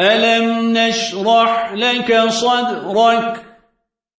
ألم نشرح لك صدرك